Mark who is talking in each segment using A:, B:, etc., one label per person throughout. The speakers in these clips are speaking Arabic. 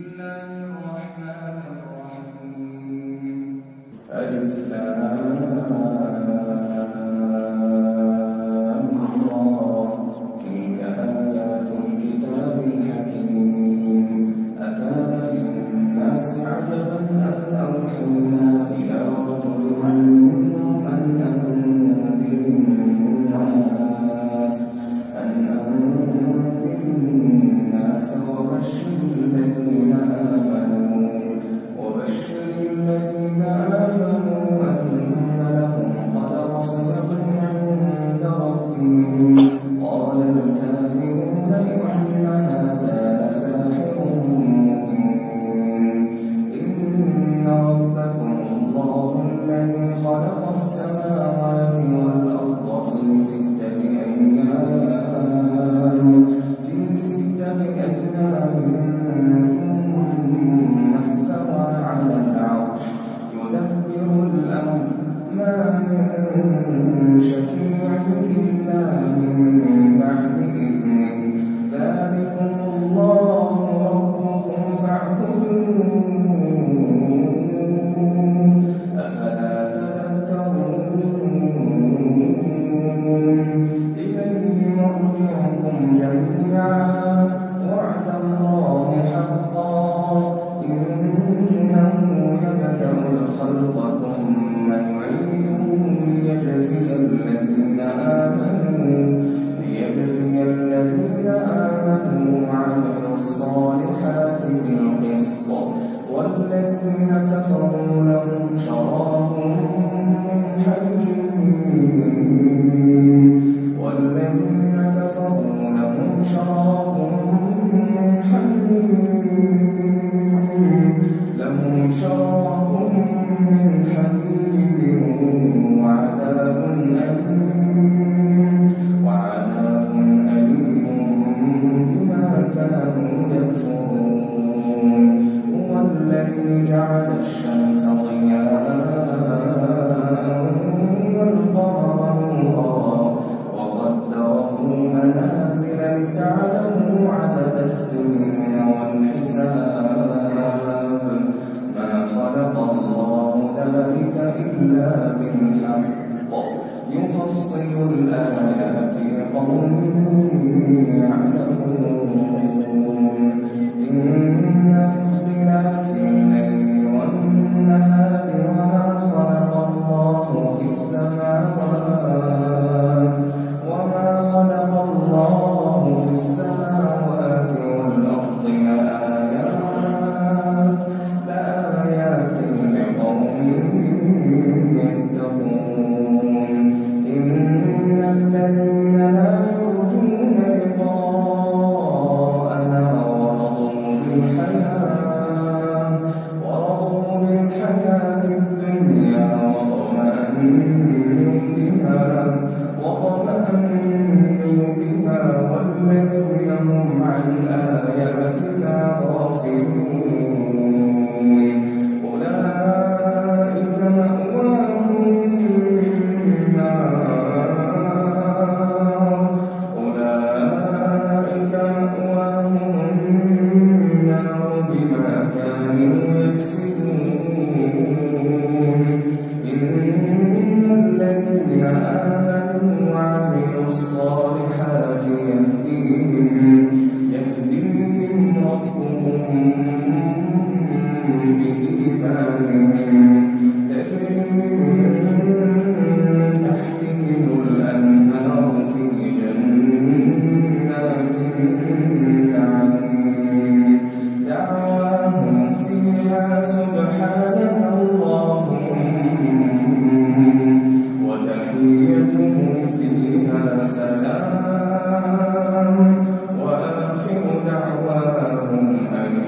A: الله الرحمن الرحيم. ألف ليبتزل الذين آمنوا. ليبتزل الذين والذين كفروا لهم شراب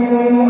A: Senhor.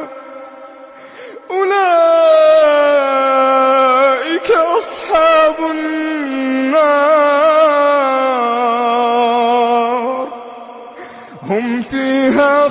A: فيها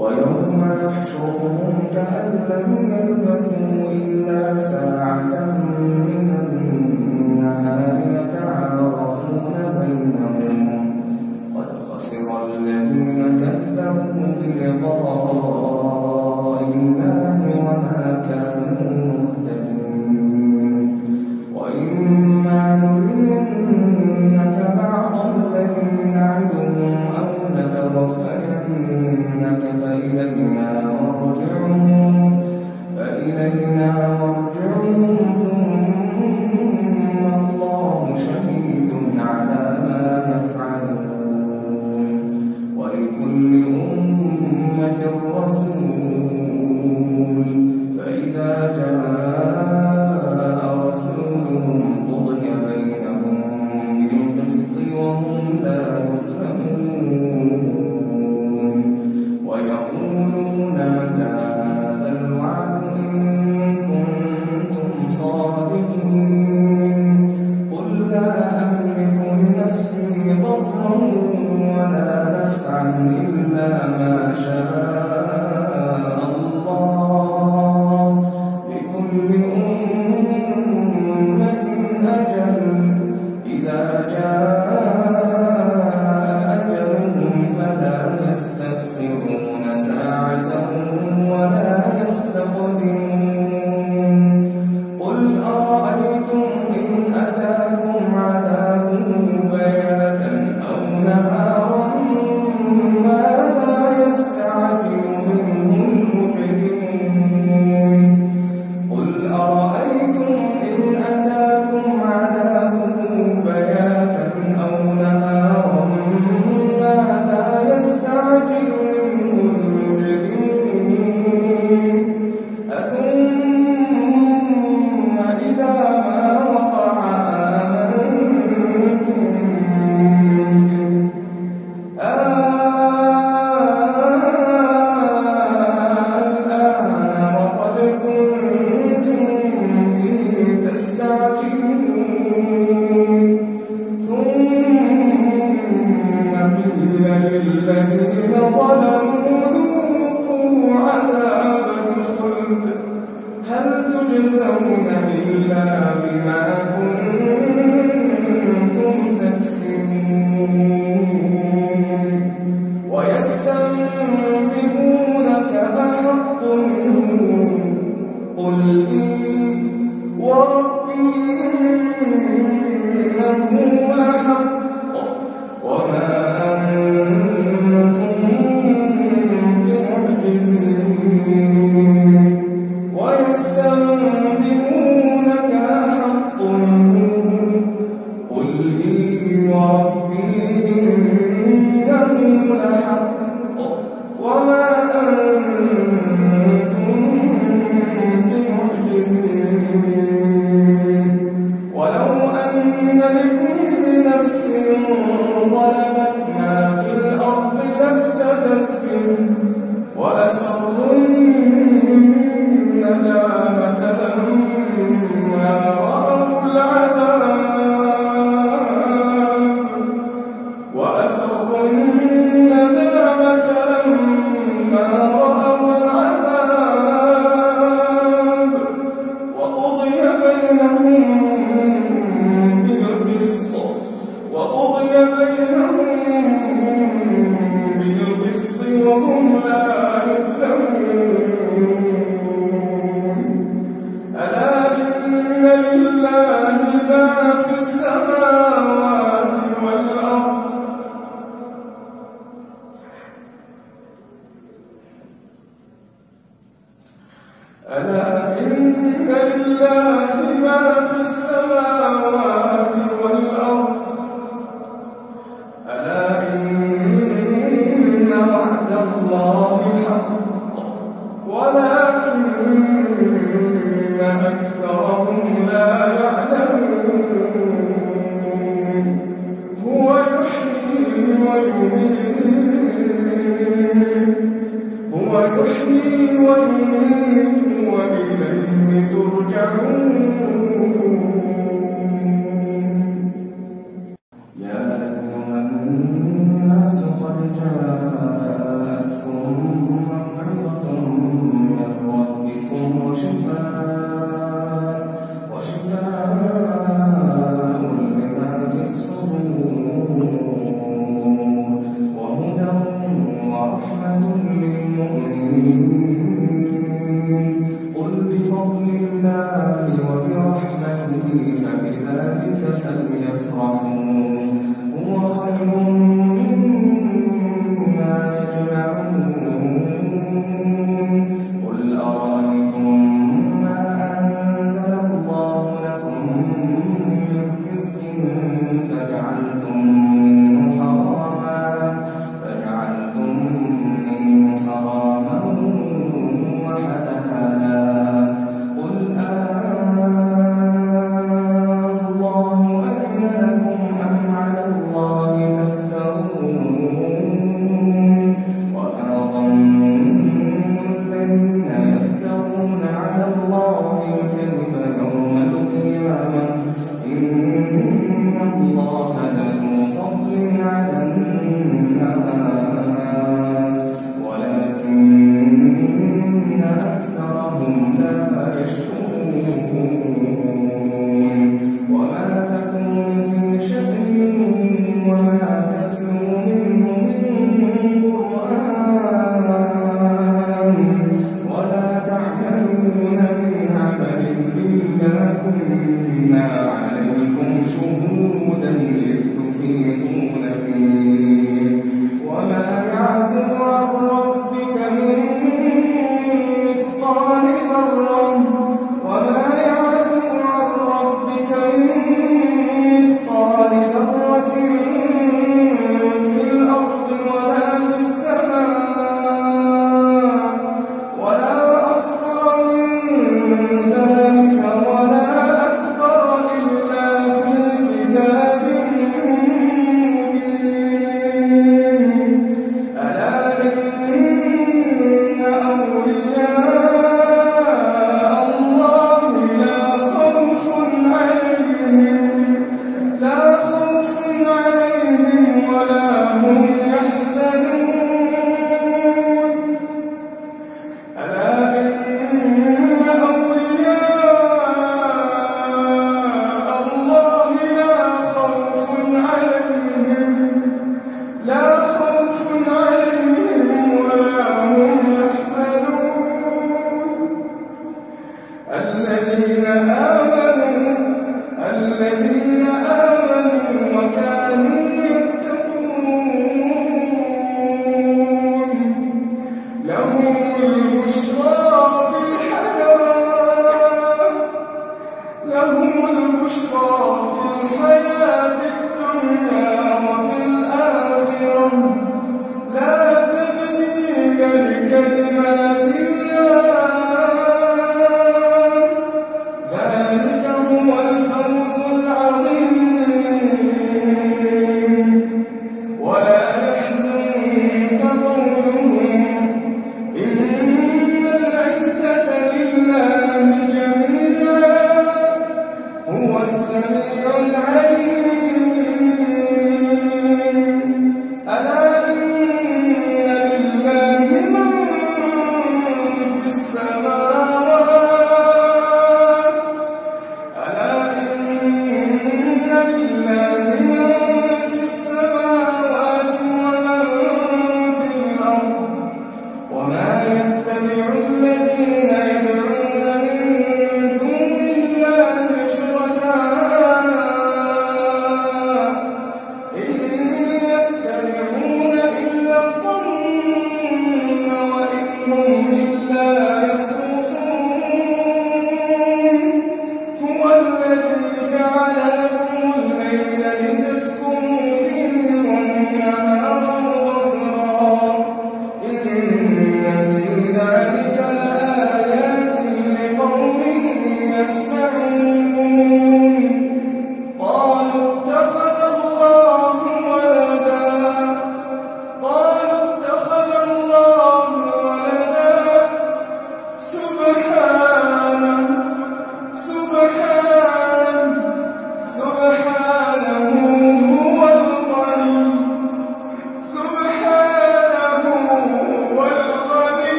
B: ويوم نحشرهم كأن لم يلبثوا إلا ساعة من النهار يتعارفون بينهم. قد خسر الذين كذبوا بلقاء الله وما كانوا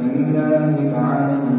B: الله فعلى